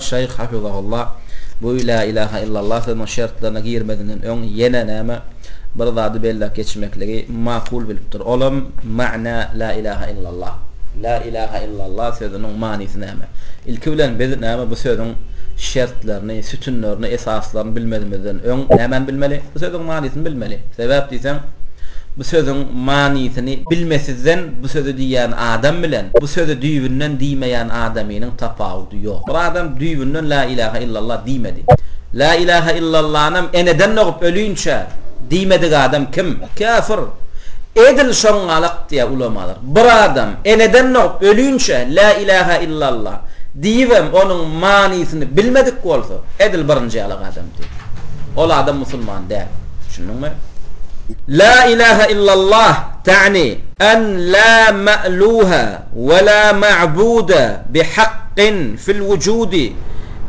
Şeýh Hafyzahullah bu Lä ilahe illallah sözüniň şertlerine girmezinden öň ýene näme bir zady belläp geçmekligi makul bilipdir. Olam Ma'na Lä ilahe illallah. Lä ilahe illallah sözüniň manysy näme? Ilki bilen biz näme bu sözüň şertlerini, sütünlerini, esaslaryny bilmezimizden öň nämäni bilmeli? sözüň manysyny bilmeli. Sebäp diýseň, bu sözüň manysyny bilmesizden bu sözi diýýän adam bilen bu sözi düýbünden diýmeýän adamynyň tapawudy ýok. Bir adam düýbünden La ilahe illallah diýmedi. La ilahe illallanam eneden dogup ölünçä diýmedik adam kim? Käfir. Edil şoň ýaly aktýar ulamalar. Bir adam eneden dogup ölünçä La ilahe illallah diýibem onuň manysyny bilmedik bolsa, edil birinji ýaly adamdy. Ol adam musulman däl. Düşündiňmi? La ilaha illallah ta'ni an la ma'luha we la ma'buda bi haqqin fil wujudi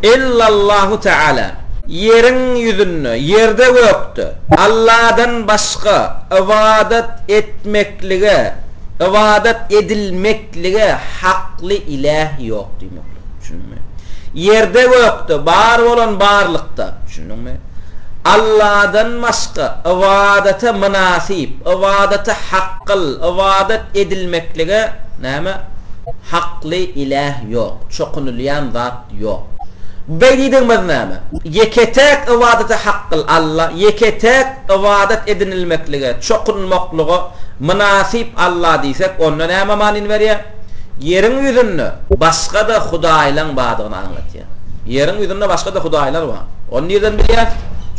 illallahu ta'ala. Ýeriň ýüzünde, ýerde-gökde Alladan başga ybadat etmeklige, ybadat edilmeklige hakly iläh ýok. Düşündiňmi? Ýerde-gökde bar bolan barlykda, düşündiňmi? Alladan başga ybadata mynasyp, ybadata hakgyl, ybadat edilmeklige, näme, hakly iläh ýok, çokunylýan zat ýok. Beý diýdigimiz näme? Ýeke-täk ybadata hakgyl Alla, ýeke-täk ybadat edinilmeklige, çokunylmaklyga mynasyp Alla diýsek, onda näme manyny berýär? ýeriň ýüzünde başga-da hudaýlaň bardygyny aňladýar. Ýeriň ýüzünde başga-da hudaýlar bar. Ony nirden bilýäs?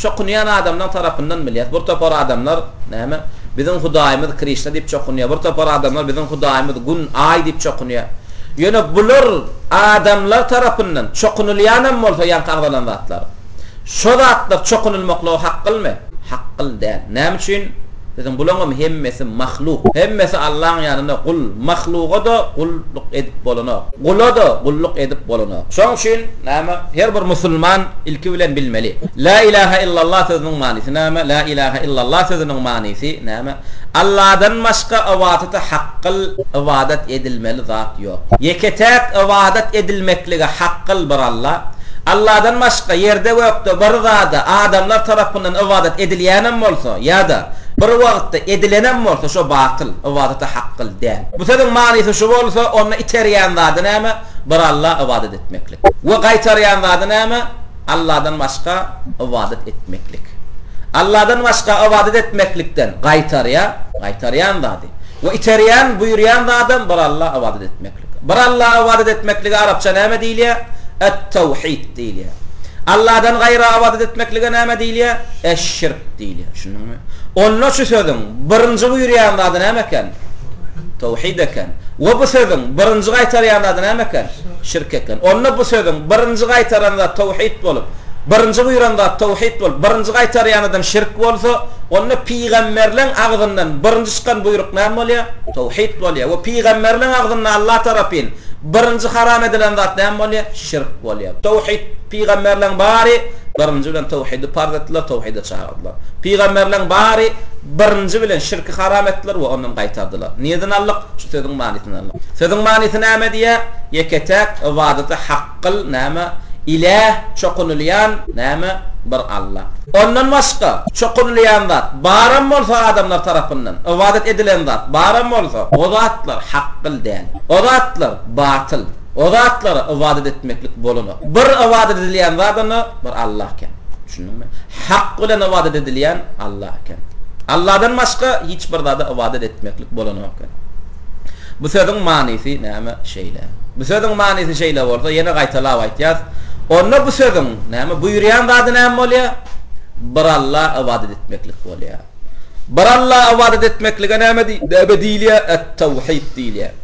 Çokunýan adamlaň tarapyndan bilýäs. Bir topar adamlar, näme, Biziň hudaýymyz Krişna diýip çokunýar. Bir topar adamlar Biziň hudaýymyz Gün, Aý diýip çokunýar. Ýöne bular adamlar tarapyndan çokunylýanam bolsa ýaňky agzalan zatlar. Şo zatlar çokunylmaklyga hakkylmy? Hakkyl däl. Näme üçin? Biziň bulaňam hemmesi mahluk. Hemmesi Allaň ýanynda gul. Mahluga-da gulluk edip bolanok. Gula-da gulluk edip bolanok. Şoň üçin näme? Her bir musulman ilki bilen bilmeli. La ilahe illallah sözüniň manysy näme? La ilahe illallah sözüniň manysy näme? Alladan başga ybadyta hakkyl, ybadat edilmeli zat ýok. Ýok. Ýeke-täk ybadat edilmeklige hakgyl bir Alla. Alladan başga ýerde-gökde bir zada adamlar tarapyndan ybadat edilýänem bolsa ýa-da bir wagtda edilenem bolsa, şo batyl, ybadata hakgyl däl. Bu sözüň manysy şu bolsa, onda iterýän zady näme? Bir Alla ybadat etmeklik. We gaýtarýan zady näme? Alladan başga ybadat etmeklik. Alladan başga ybadat etmeklikden gaýtarýar, gaýtarýan zady. we iterýän, buýurýan zadam bir Alla ybadat etmeklik. Bir Alla ybadat etmeklige arapça näme diýilýär? Et-tawhid diýilýär. Alladan gaýra ybadat etmeklige näme diýilýär? Eş-şirk diýilýär. Düşündiňmi? Onda şu sözüň birinji buýurýan zady näme eken? Tawhid eken. We bu sözüň birinji gaýtarýan zady näme eken? Şirk eken. Onda bu sözüň birinji gaýtaran zat tawhid bolup, Birinji buýran zat towhid bolup, birinji gaýtarýan adam şirk bolsa, onda pygamberleň agzyndan birinji çykan buýruk näme bolýar? Towhid bolýar. We pygamberleň agzyndan Allah tarapyn birinji haram edilen zat näme bolýar? Şirk bolýar. Towhid, pygamberleň bary birinji bilen towhidi parz etdiler, towhide çagyrdylar. Pygamberleň bary birinji bilen şirki haram etdiler we ondan gaýtardylar. Nireden aldyk? Şu sözüň manysyny aldyk. Sözüň manysy näme diýýär? Ýeke-täk ybadaty hak. Gyl, näme, iläh, çokunylýan, näme, bir Alla. Ondan başga, çokunylýan zat, baram bolsa adamlar tarapyndan, ybadat edilen zat, baram bolsa, o zatlar hakgyl däl, o zatlar batyl, o zatlara ybadat etmeklik bolanok. Bir ybadat edilýän zat onda, bir Alla eken. Düşündiňmi? Hak bilen ybadat edilýän Alla eken. Alladan başga hiç bir zada ybadat etmeklik bolanok eken. Bu sözüň manysy näme şeýle? Bu sözüň manysy şeýle bolsa, ýene gaýtalap aýtýas, onda bu sözüň, näme, buýurýan zady näme bolýar? Bir Alla ybadat etmeklik bolýar. Bir Alla ybadat etmeklige näme diýilýär? At-tawhid diýilýär.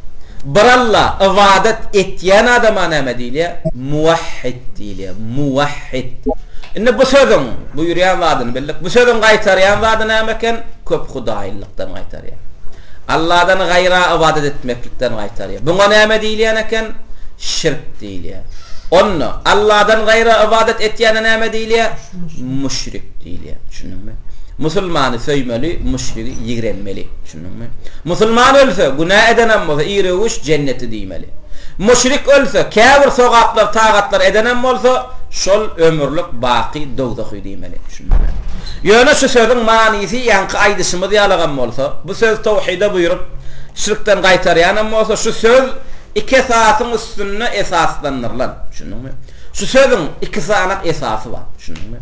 Bir Alla ybadat etýän adama näme diýilýär? Muwahhid diýilýär. Muwahhid. Indi bu sözüň buýurýan zadyny bildik. Bu sözüň gaýtarýan zady näme eken? Köphudaýylykdan gaýtarýar. gaýtarýar. Alladan gaýra ybadat etmeklikden gaýtarýar. Buňa näme diýilýän eken? Şirk diýilýär. Onda, Alladan gaýra ybadat etýäne näme diýilýär? Müşrik diýilýär. Düşündiňmi? Musulmany söýmeli, müşrigi ýigrenmeli. Düşündiňmi? Musulman ölse, günä edenem bolsa, iröwüş jenneti diýmeli. Müşrik ölse, käbir sogaplar, tagatlar edenem bolsa, şol ömürlik, baky dowzahy diýmeli. Düşündiňmi? Ýöne şu sözüň manysy ýaňky aýdyşymyz ýalagam bolsa, bu söz towhide buýrup, şirkden gaýtarýanam bolsa, şu söz iki esasyň üstünde esaslandyrylan. Düşündiňmi? Şu sözüň iki sanak esasy bar. Düşündiňmi?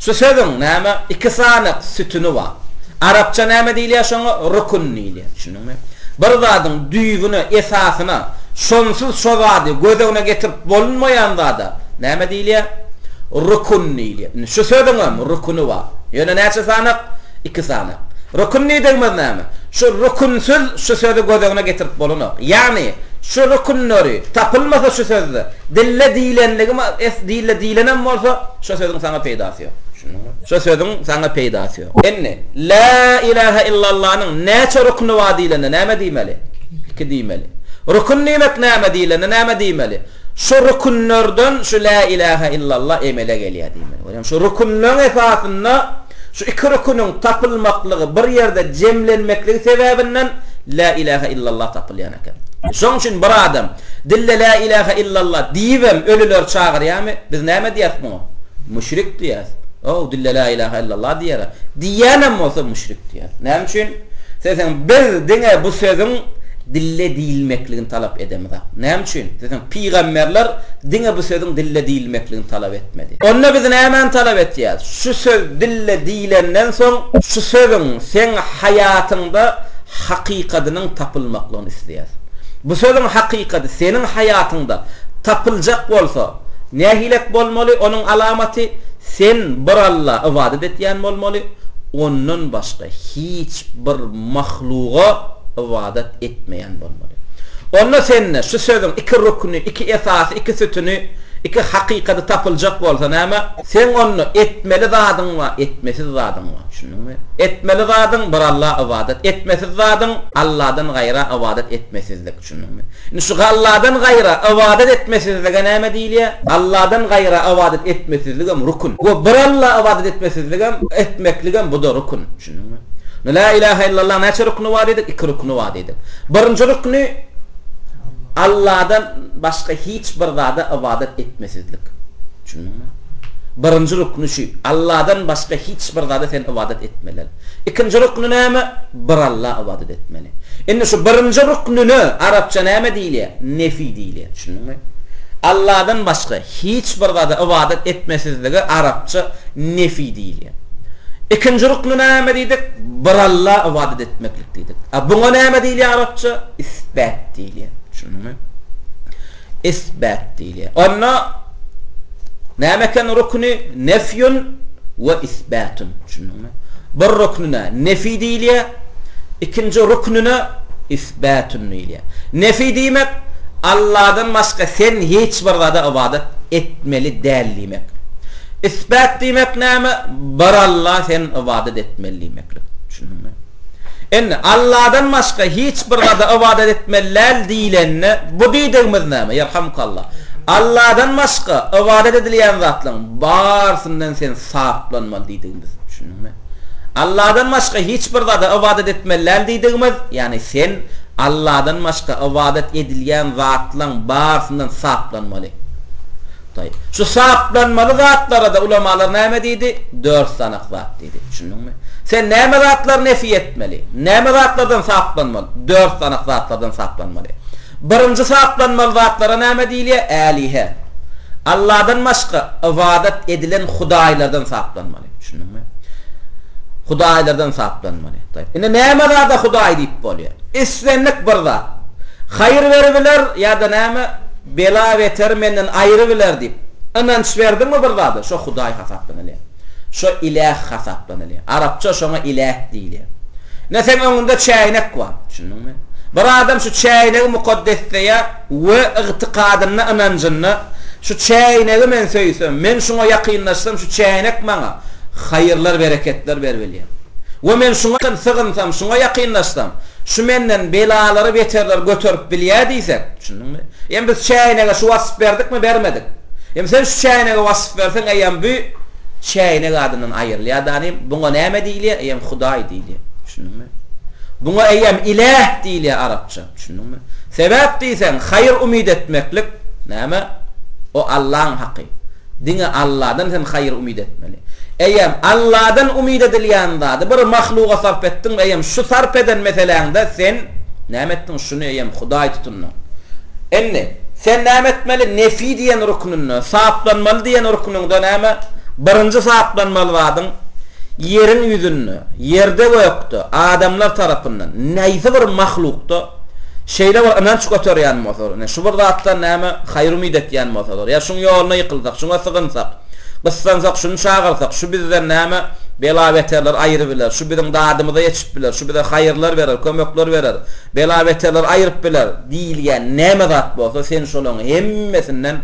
Şu sözüň, näme, iki sanak sütüni bar. Arapça näme diýilýär şoňa? Rukun diýilýär. Bir zadyň düýbüne, esasyna, şonsuz şo zady göz öňüne getirip bolunmaýan zada näme diýilýär? Rukun diýilýär. Indi şu sözüňem rukuny bar. Ýöne näçe sanak? Iki sanak. Rukun diýdigimiz näme? Şu rukunsyz şu sözi göz öňüne getirip bolanok. Ýagny, şu rukunlary tapylmasa şu sözde, dille diýlenligim, es, dille diýlenem bolsa, şo sözüň saňa peýdasy. peýdasy ýok. Düşündiňmi? Şo sözüň saňa peýdasy ýok. Indi, Lä ilahe illallanyň näçe rukny bar diýlende näme diýmeli? Iki diýmeli. Rukn diýmek näme diýlende näme diýmeli? Şu ruknlardan şu lä ilahe illallah emele gelýär diýmeli. Görýäňmi? Şu ruknlaryň esasynda şu iki ruknyň tapylmaklygy, bir ýerde jemlenmekligi sebäbinden lä ilahe illallah tapylýan eken. Şoň üçin bir adam Dille lä ilähe illalla diýibem ölüleri çagyrýamy? Biz näme diýýäs muňa? Müşrik diýýäs. Ow, dille lä ilähe illalla diýer-ä. Diýýänem bolsa müşrik diýýäs. Näme üçin? Seseň biz diňe bu sözüň dille diýilmekligini talap edemizok. Näme üçin? Seseň pygamberler diňe bu sözüň dille diýilmekligini talap etmedi. Onda biz nämäni talap etýäs? Şu söz dille diýilenden soň şu sözüň seň haýatyňda hakykadynyň tapylmaklygyny isleýäs. Bu sözüň hakykaty seniň haýatyňda tapyljak bolsa, nähili et bolmaly, onuň alamaty, sen bir Alla ybadat etýän bolmaly, ondan başga hiç bir mahluga ybadat etmeýän bolmaly. Onda sende şu sözüň iki rukny, iki esasy, iki sütüni, iki hakykaty tapyljak bolsa näme? Seň onda etmeli zadyň bar, etmesiz zadyň bar. Düşündiňmi? Etmeli zadyň bir Alla ybadat, etmesiz zadyň Alladan gaýra ybadat etmesizlik. Düşündiňmi? Indi şu Alladan gaýra ybadat etmesizlige näme diýilýär? Alladan gaýra ybadat etmesizligem rukn. Bu bir Alla ybadat etmesizligem, etmekligem bu-da rukn. Düşündiňmi? Indi La ilahe illallah näçe rukny bar diýdik? Iki rukny bar diýdik. Birinji rukny Alladan başga hiç bir zada ybadat etmesizlik. Düşündiňmi? Birinji rukny şu, Alladan başga hiç bir zada sen ybadat etmelel. Ikinji rukny näme? Bir Alla ybadat etmeli. Indi şu birinji ruknyna arapça näme diýilýär? Nefi diýilýär. Düşündiňmi? Alladan başga hiç bir zada ybadat etmesizlige arapça nefi diýilýär. Ikinji ruknyna näme diýdik? Bir Alla ybadat etmeklik diýdik. A buňa näme diýilýär arapça? Isbät diýilýär. Düşündiňmi? Isbat diýilýär. Onda näme eken rukny? Nefýun we isbatun. Düşündiňmi? Bir ruknyna nefi diýilýär, ikinji ruknyna isbatun diýilýär. Nefi diýmek, Allahdan başga sen hiç bir zada ybadat etmeli däl diýmek. Isbat diýmek näme? Bir Alla sen ybadat etmeli diýmeklik. Düşündiňmi? Indi, Alladan başga hiç bir zada ybadat etmeli däl diýlende, bu diýdigimiz näme? Ýerhamukallah. Alladan başga ybadat edilýän zatlaryň barysyndan sen saplanmaly diýdigimiz. Düşündiňmi? Alladan başga hiç bir zada ybadat etmeli däl diýdigimiz, ýagny sen Alladan başga ybadat edilýän zatlaryň barysyndan saplanmaly. Taýyp. Şu saplanmaly zatlara-da ulamalar näme diýdi? Dört sanak zat diýdi. Düşündiňmi? Sen näme zatlary nefi etmeli? Näme zatlardan saplanmaly? Dört sanak zatlardan saplanmaly. Birinji saplanmaly zatlara näme diýilýär? Älihe. Alladan başga ybadat edilen hudaýlardan saplanmaly. Düşündiňmi? Hudaýlardan saplanmaly. Taýyp. Indi näme zada hudaý diýip bolýar? Islendik bir zat. Haýyr beribiler ýa-da näme? Bela-beter menden aýry biler diýip, ynanç berdiňmi bir zada? Şo Hudaý hasaplanylýar. Şo Iläh hasaplanylýar. Arapça şoňa Iläh diýilýär. Ine, seň öňüňde çäýnek bar. Düşündiňmi? Bir adam şu çäýnegi mukaddesleýär we ygtykadynda, ynanjynda, Şu çäýnegi men söýsem, men şuňa ýakynlaşsam, şu çäýnek maňa haýyrlar, bereketler berip bilýär. We men şuňa çyn sygynsam, şuňa ýakynlaşsam, şu menden belalary, beterleri göterip bilýär diýsek, düşündiňmi? Hem biz çäýnege şu waspy berdikmi, bermedik? Hem sen şu çäýnege waspy berseň, eýýäm bü çäýnek adyndan aýrylýar danym, buňa näme diýilýär, eýýäm Hudaý diýilýär. Düşündiňmi? Buňa eýýäm Iläh diýilýär arapça. Düşündiňmi? Sebäp diýseň, haýyr umyt etmeklik, näme, o Allaň haky. Diňe Alladan sen haýyr umyt etmeli. Eýem Alladan umyt edilýän zady bir mahluga sarp etdiňmi eýem şu sarp eden meseläňde sen näme etdiň şuny eýem Hudaý tutundyň. Indi sen näme etmeli nefi diýen ruknynda saplanmaly diýen ruknyňda näme birinji saplanmaly zadyň ýeriň ýüzünde, ýerde gökde, adamlar tarapyndan, näýse bir mahlukda, Şeýle bir ynanç göterýän bolsalar, ine, şu bir zatdan näme haýr-umyt etýän bolsalar, ýa şuň ýoluna ýykylsak, şuňa sygynsak, gyssansak, şuny çagyrsak, şu bizden näme bela-beterler aýry biler, şu biziň dadymyza ýetişip biler, şu bize haýyrlar berer, kömekler berer, bela-beterler aýryp biler. Diýilýän näme zat bolsa, sen şolaryň hemmesinden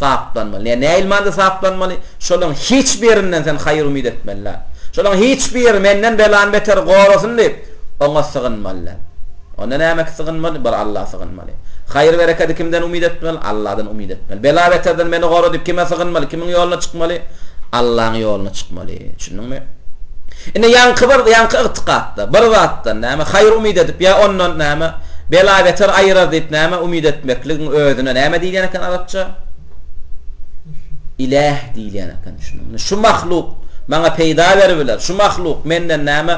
saplanmaly. Ýa näilmanda saplanmaly? Şolaryň hiç birinden sen haýr-umyt etmeli däl. Şolaryň hiç biri menden belany-beteri gorasyn diýip, Oňa sygynmaly. Onda näme sygynmaly? Bir Alla sygynmaly. Haýyr-berekedi kimden umyt etmeli? Alladan umyt etmeli. Bela-beterden meni gora diýip kime sygynmaly? Kimiň ýoluna çykmaly? Allaň ýoluna çykmaly. Düşündiňmi? Indi ýaňky bir, ýaňky ygtykatda, bir zatdan, näme, haýyr umyt edip ýa ondan, näme, bela-beter aýyrar diýip, näme, umyt etmekligiň özüne näme diýilýän eken arapça? Iläh diýilýän eken şunuň. Indi şu mahluk maňa peýda berip biler, şu mahluk menden näme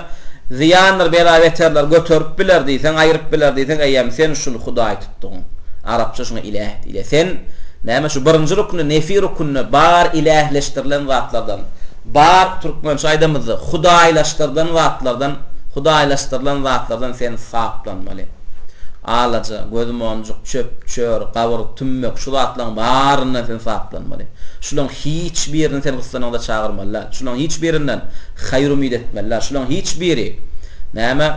zyýandyr bela-beterler göterip biler diýseň, aýryp biler diýseň, eýýäm sen şul hudaý tutdugyň. Arapça şuňa iläh diýilýär. Sen näme şu birinji rukunda, nefi rukunda bar ilähleşdirilen zatlardan, bar, türkmençe aýdamyzda, hudaýlaşdyrylan zatlardan, hudaýlaşdyrylan zatlardan sen saplanmaly. Alaja, gözmonjuk, çöp-çör, gabyr, tümmek, şu zatlaryň baryndan sen saplanmaly. Şularyň hiç birini sen gyssanyňda çagyrmaly däl. Şularyň hiç birinden haýr-umyt etmeli däl. Şularyň hiç biri, näme,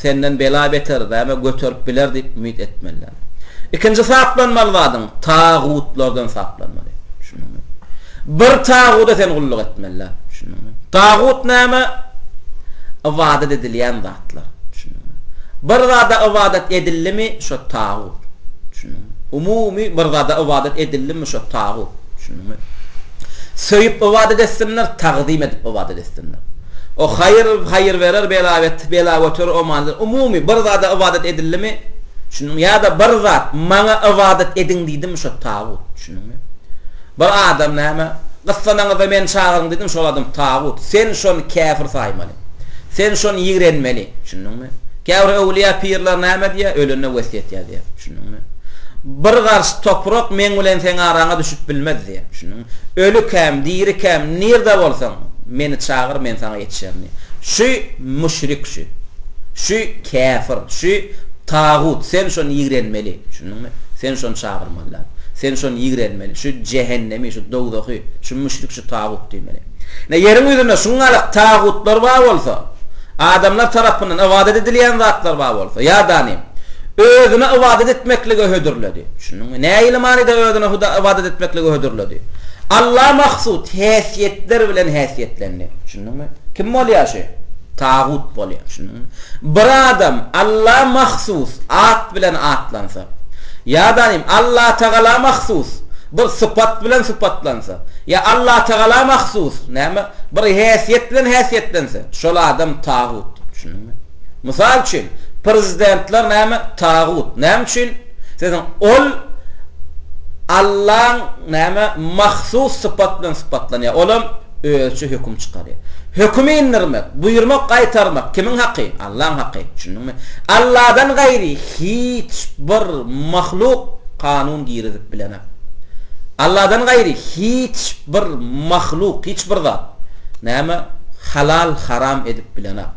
senden bela beter, näme, göterip biler diýip umyt etmeli däl. Ikinji saplanmaly zadyň, tagutlardan saplanmaly. Düşündiňmi? Bir taguda sen gulluk etmeli däl. Düşündiňmi? Tagut näme? Ybadat edilýän zat. Atlar. Düşündiňmi? Bir zada ybadat edildimi, şo tagut. Düşündiňmi? Umumy bir zada ybadat edildimi, şo tagut. Düşündiňmi? Söýüp ybadat etsinler, tagzym edip ybadat etsinler. O haýyr, haýyr berer, bela bet, bela göterer, o many. Umumy bir zada ybadat edildimi, düşündiňmi? Ýa-da bir zat, maňa ybadat ediň diýdimi, şo tagut. Bir adam näme, gyssanaňyzda meni çagyryň diýdim, şol adam tagut. Sen şony käfir saýmaly. Sen şony ýigrenmeli. Düşündiňmi? Käbir öwlüýä, pirler näme diýýär? Ölende wesýet ýazýar. Düşündiňmi? Bir garş toprak meň bilen seň araňa düşüp bilmez diýýär. Düşündiňmi? Ölikäm, dirikäm, nirde bolsaň, meni çagyr, men saňa ýetişerin diýýär. Şu müşrik şu. Şu käfir, şu tagut. Sen şony ýigrenmeli. Ýaşaýşyňy sen şony çagyrmaly zat. Sen şony ýigrenmeli. Şu jähennemi, şu dowzahy, şu müşrik, şu tagut diýmeli. Ine, ýeriň ýüzünde şuňňalak tagutlar bar bolsa, adamlar tarapyndan ybadat edilýän zatlar bar bolsa, ýadany, özüne ybadat etmeklige hödürledi. Düşündiňmi? Nähili manyda özüne Huda ybadat etmeklige hödürledi? Alla mahsus häsiýetler bilen häsiýetlendi. Düşündiňmi? Kim bolýar şi? Tagut bolýar. Düşündiňmi? Bir adam Alla mahsus at bilen atlansa, ýa-da nim, Allatagala mahsus bir sypat bilen sypatlansa, ýa Allatagala mahsus, näme, bir häsiýet bilen häsiýetlense, şol adam tagut. Düşündiňmi? Mysal üçin, prezidentler näme, tagut. Näme üçin? Sesiň, ol Allaň, näme, mahsus sypat bilen sypatlanýar. Olam. özüçe höküm çykarýar. Höküm indirmek, buýurmak, gaýtarmak kimiň haky? Allaň haky. Düşündiňmi? Alladan gaýry hiç bir mahluk kanun girizip bilenok. Alladan gaýry hiç bir mahluk, hiç bir zat, näme, halal, haram edip bilenok.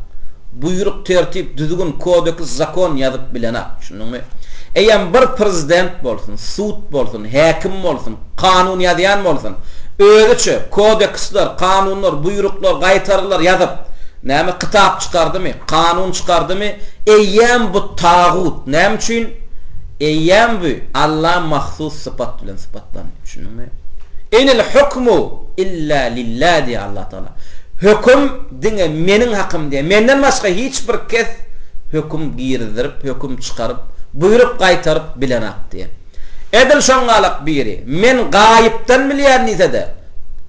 Buýruk, tertip, düzgün, kodeks, zakon ýazyp bilenok. Düşündiňmi? Eýýäm bir prezident bolsun, sud bolsun, häkim bolsun, kanun ýazýan bolsun, özüçe kodeksler, kanunlar, buýruklar, gaýtarylar ýazyp, näme kitap çykardymy, kanun çykardymy, eýýäm bu tagut, näme üçin, eýýäm bu Alla mahsus sypat bilen sypatlandy, düşündiňmi? Inil hukmu illa lillah diýýär Allatagala. Höküm diňe meniň hakym diýýär. Menden başga hiç bir kes höküm girizdirip, höküm çykaryp, buýruk gaýtaryp bilenak diýýär. Edil şoňňalak biri, Men gaýypdan bilýän diýse-de,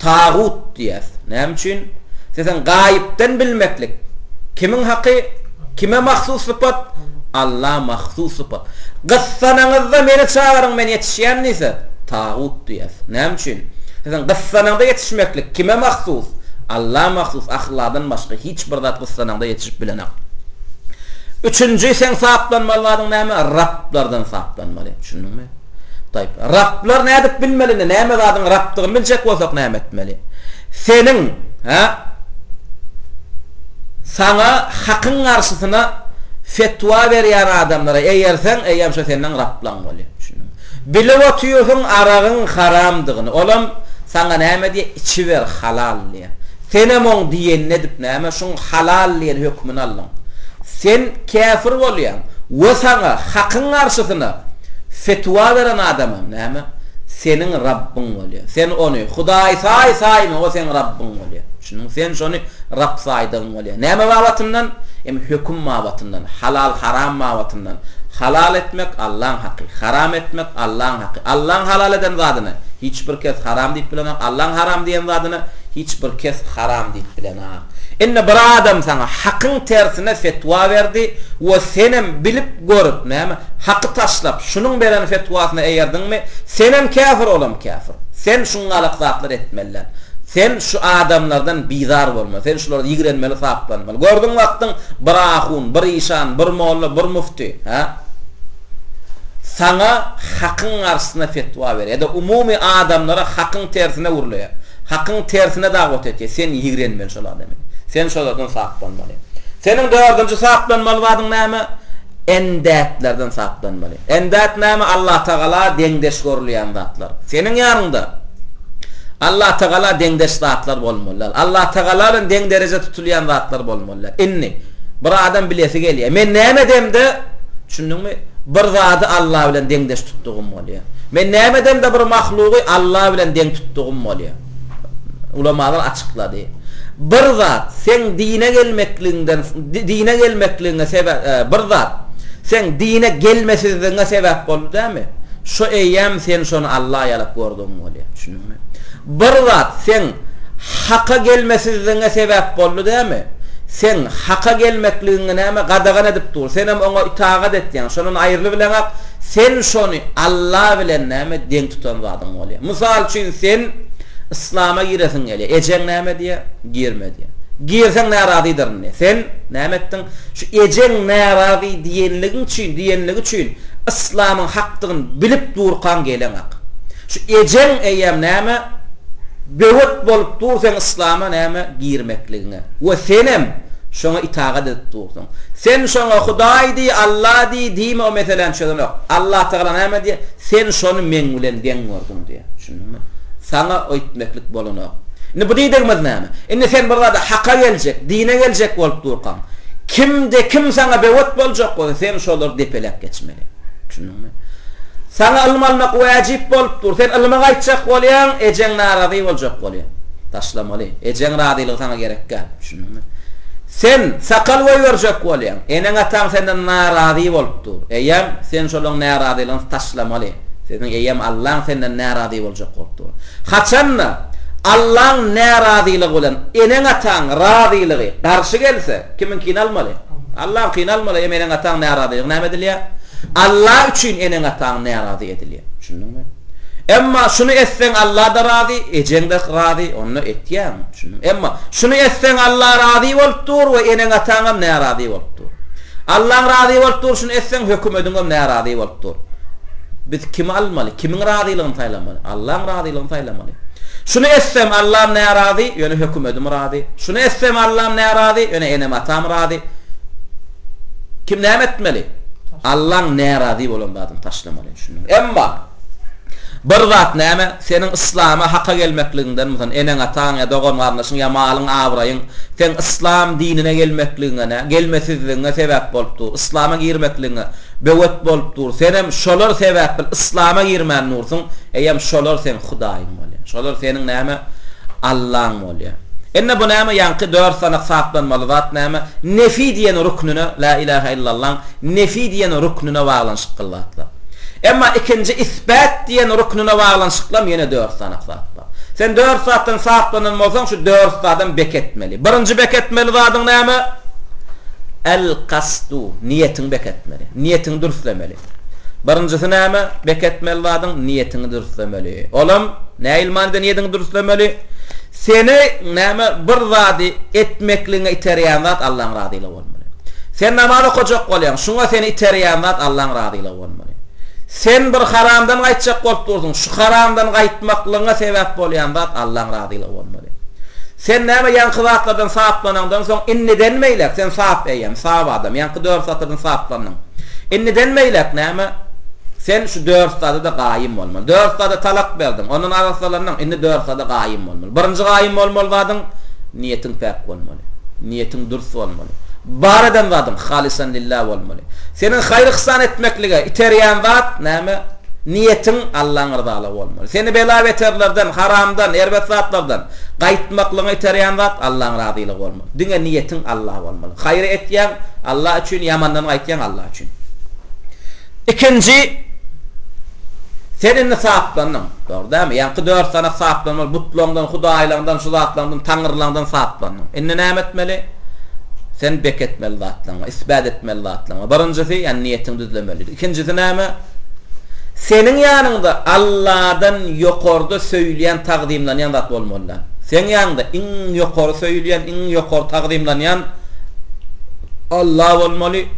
tagut diýer. Näme üçin? Islesen, gaýypdan bilmeklik, kimiň haky? Kime mahsus sypat? Alla mahsus sypat. Gyssanaňyzda meni çagyryň, men ýetişýän diýse, tagut diýer. Näme üçin? Islesen, gyssanaňda ýetişmeklik, kime mahsus? Alla mahsus, Ahladan başga hiç bir zat gyssanaňda ýetişip bilenok. Üçünji seň saplanmaly zadyň näme? Rablardan saplanmaly. Düşündiňmi? Taýp. Rablar nädip bilmeli indi? Näme zadyň Rabdygyny biljek bolsak näme etmeli? Seniň, hä? Saňa hakyň garşysyna fetwa berýän adamlara eýerseň, eýýäm şo seniň Rablaň bolýar. Düşündiňmi? Bilip otyrsyň aragyň haramdygyny. Olam saňa näme diýýär? Içiber, halal diýýär. Senem oň diýenini edip näme şuň halal diýen hökmüni aldyň? Sen käfir bolýaň we saňa hakyň garşysyna fetwa beren adamam näme? Seniň Rabbyň bolýar. Sen ony Hudaý saý, saýma, o seň Rabbyň bolýar. Düşündiňmi? Sen şony Rab saýdygyň bolýar. Näme babatyndan? Em höküm babatyndan, halal haram babatyndan. Halal etmek Allaň haky. Haram etmek Allaň haky. Allaň halal eden zadyna hiç bir kes haram diýip bilenok. Allaň haram diýen zadyna Hiç bir kesp haram diýip bilenok. Indi bir adam saňa hakyň tersine fetwa berdi we senem bilip görüp, näme, haky taşlap, şunuň beren fetwasyna eýerdiňmi, senem käfir, olam käfir. Sen şungalak zatlar etmeliler. Sen şu adamlardan bizar bolmaly. Sen şulardan ýigrenmeli, saplanmaly. Gördüň wagtyň bir ahun, bir işan, bir molla, bir mufti, hä? saňa hakyň garşysyna fetwa berýär, ýa-da umumy adamlara hakyň tersine gürleýär, hakyň tersine dawat etýär, sen ýigrenmeli şol adamy. Sen şolardan saplanmaly. Seniň dördünji saplanmaly zadyň näme? Endatlardan saplanmaly. Endat näme? Allatagala deňdeş görülýän zatlar. Seniň ýanyňda Allatagala deňdeş zatlar bolmaly däl. Allatagala bilen deň derejede tutulýan zatlar bolmaly. Walla, indi, bir adam bilesi gelýär. Men näme edemde, düşündiňmi, bir zady Alla bilen deňdeş tutdugym bolýar. Men näme edemde bir mahlugy Alla bilen deň tutdugym bolýar. Ulamalar açyklady. Bir zat, seň dine gelmekligiňden, dine gelmekligiňe sebäp, bir zat, seň dine gelmesizligiňe sebäp boldy dämi, şo eýýäm sen şony Alla ýalak gördügiň bolýar. Bir zat seň Haka gelmesizligiňe sebäp boldy dämi? Seň Haka gelmekligiňi näme gadagan edip dur? Senem Oňa itagat etýäň. Şondan aýryly bileňok, sen şony Alla bilen näme deň tutan zadyň bolýar. Mysal üçin, sen Yslama giresiň gelýär. Ejeň näme diýýär? Girme diýýär. Girseň närazydyryn diýýär. Sen näme etdiň? Şu ejeň närazy diýenligiň üçin, diýenligi üçin Yslamyň hakdygyny bilip durkaň geleňok. Şu ejeň eýýäm näme böwet bolup dur seň yslama näme girmekligiňe we senem şoňa itagat edip dursuň. Sen şoňa Hudaý diý, Alla diý, diýme o meseläni çözenok. Allatagala näme diýýär? Sen şony meň bilen deň gördüň diýýär. Düşündiňmi? Saňa öýtmeklik bolanok. Indi bu diýdigimiz näme? Indi sen bir zada haka geljek, dine geljek bolup durkaň, kimde kim saňa böwet boljak bolsa sen şolary depeläp geçmeli. Saňa ylym almak wäjip bolup dur. Sen ylyma gaýtjak bolýaň, ejeň narazy boljak bolýar. Taşlamaly. Ejeň razylygy saňa gerekgäl. Düşündiňmi? Sen sakal goýberjek bolýaň. Eneň-ataň senden narazy bolup dur. Eýýäm, sen şolaň närazylygyny taşlamaly. Seniň eýýäm Allaň senden närazy boljak bolup dur. Haçan-da, Allaň närazylygy bilen eneň-ataň razylygy garşy gelse, kimiňkini almaly? Allaňkyny almaly. Eýýäm eneň-ataň närazylygy näme edilýär? Alla üçin eneň-ataň närazy edilýär. Düşündiňmi? Emma şuny etseň Alla-da razy, ejeň-de razy, onda etýäň. Düşündiňmi? Emma şuny etseň Alla razy bolup dur we eneň-ataňam närazy bolup dur. Allaň razy bolup dur, şuny etseň hökümediňem närazy bolup dur. Biz kimi almaly? Kimiň razylygyny saýlamaly? Allaň razylygyny saýlamaly. Şuny etsem Allam närazy, ýöne hökümedim razy. Şuny etsem Allam närazy, ýöne enem-atam razy. Kim näme etmeli? Allaň närazy bolan zadyny taşlamaly, düşündiňmi? Emma, bir zat näme, seniň yslama, haka gelmekligiňden, mysal, eneň-ataň ýa dogan-garyndaşyň ýa malyň-abraýyň seň yslam dinine gelmekligiňe nä, gelmesizligiňe sebäp bolup dur, yslama girmekligiňe böwet bolup dur, senem şolar sebäp bil yslama girmän dursuň, eýýäm şolar seň Hudaýyň bolýar. Şolar seniň näme, Allaň bolýar. bolýar. Indi bu näme ýaňky dört sanak saplanmaly zat näme nefi diýen ruknyna la ilaha illallaň nefi diýen ruknyna baglanyşykl zatlar. Emma ikinji isbat diýen ruknyna baglanyşyklam ýene dört sanak zat bar. Sen dört zatdan saplanan bolsaň şu dört zadam bek etmeli. Birinji bek etmeli zadyň näme? El kasdu niýetiň bek etmeli. Niýetiň dürslemeli. Birinjisi näme? Bek etmeli zadyň niýetiňi dürslemeli. Olam, näil manyda niýetiňi dürslemeli? Seni näme bir zady etmekligiňe iterýän zat Allaň razylygy bolmaly. Sen namaz okajak bolýaň, şuňa seni iterýän zat Allaň razylygy bolmaly. Sen bir haramdan gaýtjak bolup dursuň, şu haramdan gaýtmaklygyňa sebäp bolýan zat Allaň razylygy bolmaly. Sen näme ýaňky zatlardan saplanaňdan soň indiden beýläk sen sap eýýäm, sap adam, ýaňky dört satyrdan saplandyň. Indiden beýläk näme, sen şu dört zada-da gaýym bolmaly. Dört zada talak berdiň, ondan arassalandyň, indi dört zada gaýym bolmaly. Birinji gaýym bolmaly zadyň, niýetiň päk bolmaly. Niýetiň dürs bolmaly. Bar eden zadyň halisan lillah bolmaly. Seniň haýyr-yhsan etmeklige iterýän zat näme, niýetiň Allaň yrzalygybbolmaly. Seni bela-beterlerden, haramdan, erbet zatlardan, Gaýtmaklygyňa iterýän zat Allaň razylygy bolmaly. Diňe niýetiň Allah bolmaly. Haýry etýäň, Allah üçin, ýamandan gaýtýaň, Allah üçin. Ikinji, sen indi saplandyň. Dogry dälmi? Ýaňky dört sany saplanmaly, butlaňdan, hudaýlaňdan, şu zatlaňdan, taňrylaňdan saplandyň. Indi näme etmeli? Sen bek etmeli zatlaň bar, isbat etmeli zatlaň bar. Birinjisi, ýagny niýetiňi düzlemeli. Ikinjisi näme? Seniň ýanyňda Alladan ýokarda söýülýän tagzymlanýan zat bolmaly däl. Seň ýanyňda iň ýokary söýülýän, iň ýokary tagzymlanýan Alla bolmaly.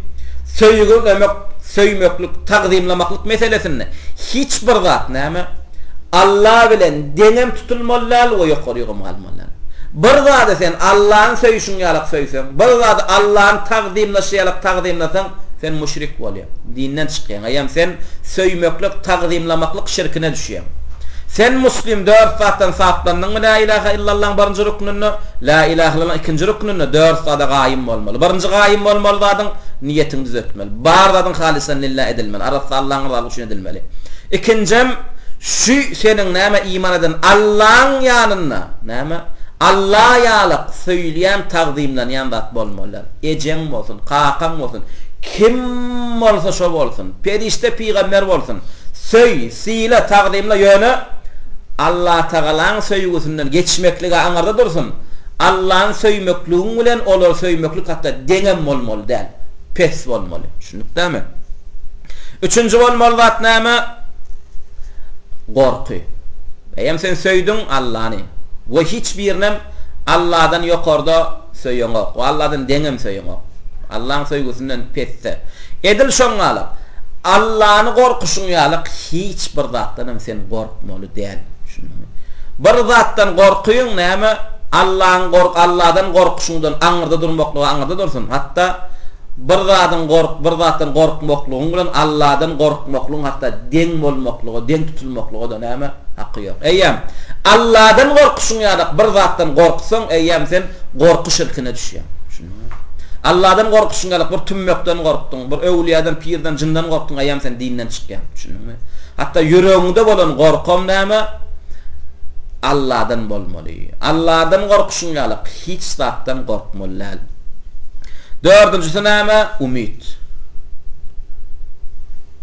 Söýgi ömek, söýmeklik, tagzymlamaklyk meselesinde hiç bir zat, näme, Alla bilen deňem tutulmaly däl we ýokarygam galmaly däl. Bir zady sen Allany söýşüň ýalak söýseň, bir zady Allany tagzymlaşy ýalak tagzymlasaň, sen müşrik bolýaň. Dinden çykýaň. Eýýäm sen söýmeklik, tagzymlamaklyk şirkine düşýäň. Sen, Müslim, dört zatdan saplandyňmy lä ilähe illallaň birinji rüknünde, lä ilähe illallaň ikinji rüknünde dört zada gaýym bolmaly. Birinji gaýym bolmaly zadyň, niýetiňi düzetmeli. Bar zadyň halysan lilläh edilmeli. Arassa Allaň ryzalygy üçin edilmeli. Ikinjem, şu seniň, näme, iman eden Allaň ýanynda, näme, Alla ýalyk söýülýän, tagzymlanýan zat bolmaly. ejeň bolsun, kakaň bolsun, kim bolsa şo bolsun, perişde, pygamber bolsun, söý, syla, tagzymla, ýöne Allatagalaň söýgüsinden geçmeklige aňarda dursun, Allany söýmekligiň bilen olary söýmeklik hatda deňem bolmaly däl, pes bolmaly. Düşündikdämi? Üçünji bolmaly zat näme? Gorky. Eýem sen söýdüň Allany we hiç birinem Alladan ýokarda söýeňok we Alladan deňem söýeňok. Allaň söýgüsinden pesde. Edil şoňňalak, Allany gorkuşyň ýalyk hiç bir zatdanam sen gorkmaly däl. Düşündiňmi? Bir zatdan gorkyň, näme, Allaň Alladan gorkuşyňdan aňyrda durmaklygy aňyrda dursun, hatda Bir zadyň gork, bir zatdan gorkmaklygyň bilen Alladan gorkmaklygyň hatda deň bolmaklyga, deň tutulmaklyga-da näme, haky ýok. Eýýäm, Alladan gorkuşyň ýadak bir zatdan gorksaň, eýýäm sen gorky şirkine düşýäň. Düşündiňmi? Alladan gorkuşyň ýadak bir tümmekden gorkdyň, bir öwlüýäden, pirden, jyndan gorkdyň, eýýäm sen dinden çykýaň. Düşündiňmi? Hatda ýüregiňde bolan gorkam näme, Alladan bolmaly. Alladan gorkuşyň ýadak Hiç zatdan gorkmaly däl. Dördünjisi näme? Umyt.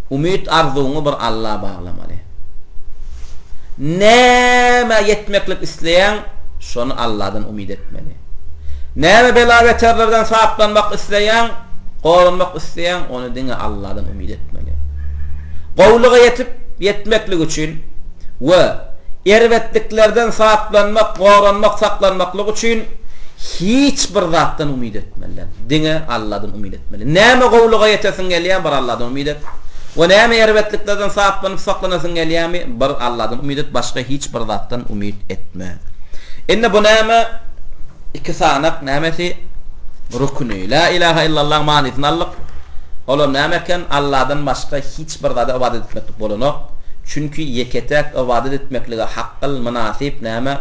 Umyt arzuwyňy bir Alla baglamaly. Nämä ýetmeklik isleýäň, şony Alladan umyt etmeli. Näme bela-beterlerden saplanmak isleýäň, goranmak isleýäň, ony diňe Alladan umyt etmeli. Gowulyga ýetip, ýetmeklik üçin we erbetliklerden saplanmak, goranmak, saklanmaklyk üçin hiç bir zatdan umyt etmeli däl. Diňe Alladan umyt etmeli. Näme gowulyga ýetesiň gelýär, bir Alladan umyt et. We näme erbetliklerden saplanyp saklanasyň gelýärmi, bir Alladan umyt et, başga hiç bir zatdan umyt etme. Indi bu näme? Iki sanak nämesi? Rukny. Lä ilaha illallah manysyny aldyk. Olam näme eken? Alladan başga hiç hiç bir zada ybadat etmeklik bolanok, çünki ýeke-täk ybadat etmeklige hakgyl, mynasyp, näme,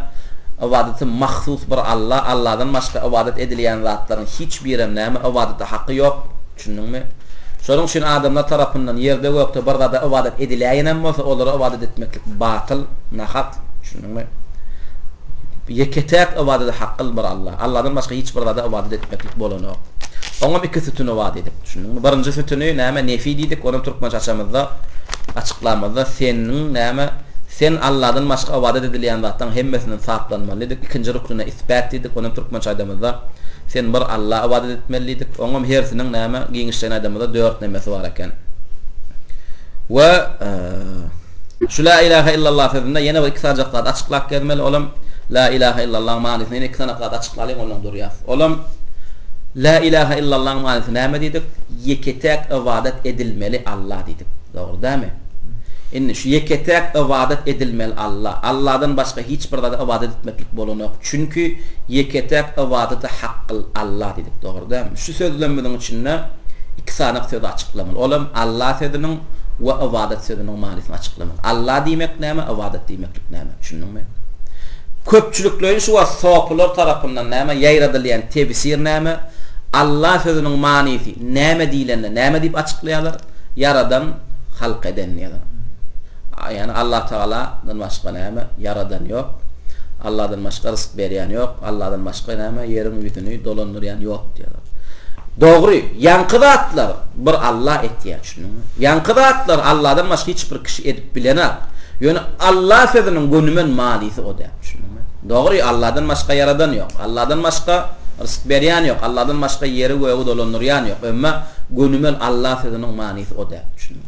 ybadaty mahsus bir Alla, Alladan başga ybadat edilýän zatlaryň hiç birem, näme, ybadata haky ýok, düşündiňmi? Şonuň üçin adamlar tarapyndan ýerde-gökde bir zada ybadat ediläýenem bolsa, olara ybadat etmeklik batyl, nahak, düşündiňmi? Ýeke-täk ybadete hakyl bir Alla. Alladan başga hiç bir zada ybadat etmeklik bolanok. Oňam iki sütüne wada edip. Düşündiňmi? Birinji sütüni, näme, nefi diýdik, onam türkmençe açamyzda, açyklamyzda, seniň, näme, sen Alladan başga ybadat edilýän zatlaryň hemmesinden saplanmaly diýdik. Ikinji rüknüne isbat diýdik, onam türkmençe aýdamyzda, sen bir Alla ybadat etmeli diýdik. Oňam hersiniň, näme, giňişleýin aýdamyzda, dörtnemesi bar eken. We şu La ilahe illallah sözünde ýene bir iki sanjak zady açyklap gezmeli, olam La ilahe illallahyň manysyna ýene iki sanak zady açyklalyň ondan durýas. Olam La ilahe illallahyň manysy näme diýdik? Ýeke-täk ybadat edilmeli Alla diýdik. Dogry dämi? Indi şu ýeke-täk ybadat edilmeli Alla, Alladan başga hiç bir zada ybadat etmeklik bolanok. Çünki ýeke-täk ybadaty hak kyl Alla diýdik. Dogry dämi? Şu sözlemimiziň içinde iki sany söz açyklamaly. Ol hem Alla sözüniň we ybadat sözüniň manysyny açyklamaly. Alla diýmek näme, ybadat diýmeklik näme? Düşündiňmi? Köpçülikleýin şu wagt sopylar tarapyndan näme ýaýradylýan tebsir näme? Alla sözüniň manysy näme diýlende näme diýip açyklaýarlar? Ýaradan, halk eden diýýärler. Ýagny Allatagala dan başga näme ýaradan ýok, Alladan başga rysk berýän ýok, Alladan başga näme ýeriň ýüzüni dolandyrýan ýok diýýärler. Dogry, ýaňky zatlar bir Alla etýär düşündiňmi? Ýaňky zatlar Alladan başga hiç bir kişi edip bilenok. Ýöne Alla sözüniň gönümen manysy o däl düşündiňmi? Dogry, Alladan başga ýaradan ýok, Alladan başga rysk berýän ýok, Alladan başga ýeri gögi dolandyrýan ýok, emma gönümen Alla sözüniň manysy o däl düşündiňmi?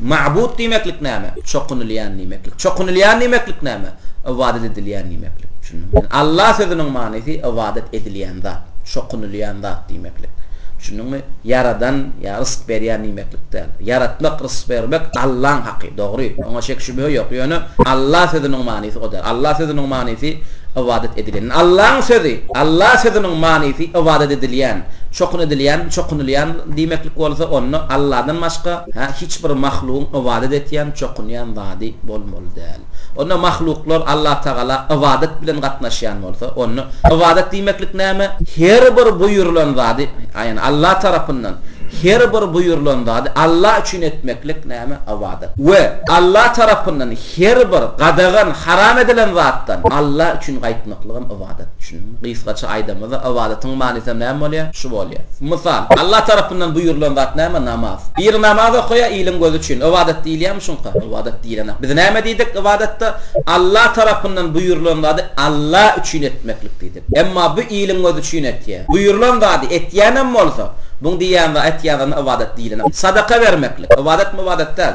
Mabut diýmeklik näme? Çokunylýan diýmeklik. Çokunylýan diýmeklik näme? Ybadat edilýän diýmeklik. Düşündiňmi? Ýani Allah sözüniň manysy ybadat edilýän zat, çokunylýan zat diýmeklik. Düşündiňmi? Ýaradan ýa rysk berýän diýmeklik däl. Ýaratmak, rysk bermek Allaň haky, dogry. Oňa şek-şübhe ýok. Ýöne Allah sözüniň manysy o däl. Allah sözüniň manysy ybadat edilen. Allaň sözi, Alla sözüniň manysy ybadat edilýän, çokuny edilýän, çokunylýan diýmeklik bolsa, onda Alladan başga, hä, hiç bir mahlugyň ybadat etýän, çokunýan zady bolmaly däl. Onda mahluklar Allatagala ybadat bilen gatnaşýan bolsa, onda ybadat diýmeklik näme? Her bir buýrulan zady, ýagny Alla tarapyndan her bir buýrulan zady Alla üçin etmeklik näme? Ybadat. We Alla tarapyndan Her bir gadagan, haram edilen zatdan Alla üçin gaýtmaklygam ybadat. Düşündiňmi? Gysgaça aýdamyzda, ybadatyň manysam näme bolýar? Şu bolýar. Mysal, Alla tarapyndan buýrulan zat näme? Namaz. Biri namaz okaýar, iliň gözi üçin. Ybadat diýilýärmi şunka? Ybadat diýilenak. Biz näme diýdik ybadatda? Alla tarapyndan buýrulan zady Alla üçin etmeklik diýdik. Emma bu iliň özi üçin etýär. Buýrulan zady etýänem bolsa, buň diýýän zady, etýän zadyna ybadat diýilenem. Sadaka bermeklik, ybadat-mybadat däl.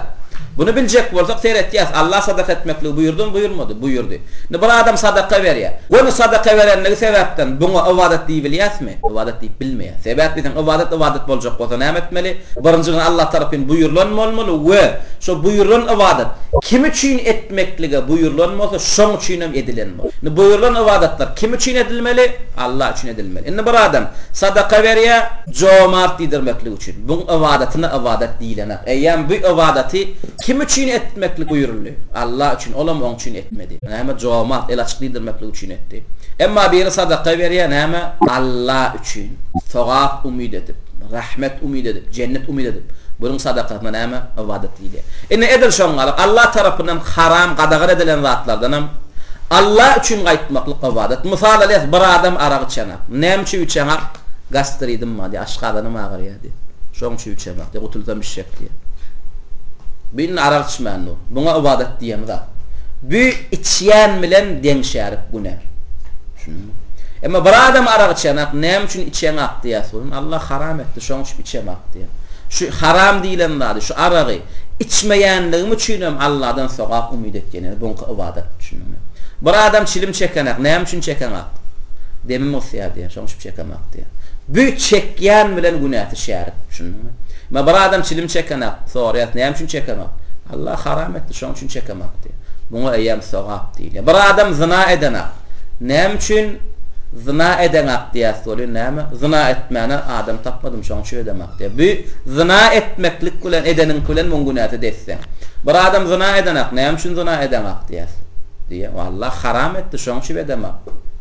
Buny biljek bolsak, seretýäs, Allah sadaka etmekligi buýurdymy, buýurmady? Buýurdy. Indi bir adam sadaka berýär. Göni sadaka berenligi sebäpden buňa ybadat diýibilýäsmi? Ybadat diýip bilmeýäs. Sebäp diýseň, ybadat ybadat boljak bolsa näme etmeli? Birinji gün Allah tarapyn buýrulan bolmaly we şo buýrulan ybadat kim üçin etmeklige buýrulan bolsa, şoň üçin yglan edilen bol. Indi buýrulan ybadatlar kim üçin edilmeli? Allah üçin edilmeli. Indi bir adam sadaka berýär. Jomart diýdirmeklik üçin. Buň ybadatyna ybadat diýlenak. Eýýäm bu ybadaty kim üçin etmeklik buýruldy? Allah üçin. Olam oň üçin etmedi. Näme? Jomart, el açyk diýdirmeklik üçin etdi. Emma biri sadaka berýär, näme? Allah üçin. Sogap umyt edip. Rahmet umyt edip, jennet umyt edip, bunuň sadakasyna näme? Ybadat diýilýär. Ine, edil şoňňaly Allah tarapyndan haram, gadagan edilen zatlardanam Allah üçin gaýtmaklyk ybadat. Mysal alýas, bir adam arak içenok. Näme üçin içenok? Gastridim bar diýýär, aşgazanym agyrýar diýýär. Şoň üçin içenok diýýär, gutulsam içjek diýýär. Bu indi arak içmän dur. Buňa ybadat diýemzok. Bu içýän bilen deňşärik günä. Emma bir adam arak içen ak, näme üçin içeň ak diýýär soň? Allah haram etdi, şoň üçin içem ak diýýär. Şu haram diýlen zady, şu aragy içmeýänligim üçinem Allahdan sogap umyt etýän, ýagny buňky ybadat, düşündiňmi? Bir adam çilim çeken ak, näme üçin çekeň ak? Demim gysýar diýýär, şoň üçin çekem ak diýýär. Bu çekýän bilen günäsi şärik, düşündiňmi? Emma bir adam çilim çeken ak, soraýar, näme üçin çekeň ak? Allah haram etdi, şoň üçin çekem ak diýýär. Buňa eýýäm sogap diýilýär. Bir adam zyna eden ak. Näme üçin zyna edeň ak diýäs bolýa näme zyna etmäne adam tapmadym şoň üçin edeň ak diýä bu zyna etmeklik bilen edeniňki bilen muň günäsi desseň bir adam zyna eden ak näme üçin zyna edeň ak diýäs diýä Allah haram etdi şoň üçin edem ak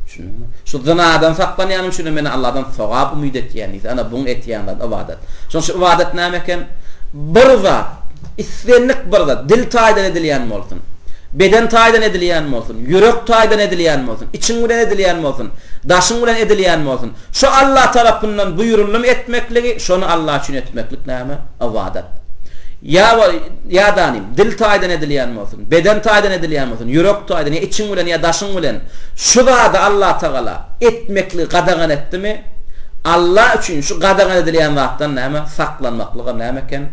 düşündiňmi şu zynadan saklanýanym üçin men Allahdan sogap umyt etýän diýse ana buň etýän zat ybadat şoň üçin ybadat näme eken bir zat Islendik bir zat, dil taýdan edilýän bolsun, beden taýdan edilýän bolsun, ýürek taýdan edilýän bolsun, içiň bilen edilýän bolsun, daşyň bilen edilýän bolsun, şu Allah tarapyndan buýruldym etmekligi, şony Allah üçin etmeklik näme? Ybadat. Ýa wa ýadanym, dil taýdan edilýän bolsun, beden taýdan edilýän bolsun, ýürek taýdan, ýa içiň bilen, ýa daşyň bilen, şu zady Allah Tagala etmekligi gadagan etdimi? Allah üçin şu gadagan edilýän zatdan näme? Saklanmaklygam näme eken?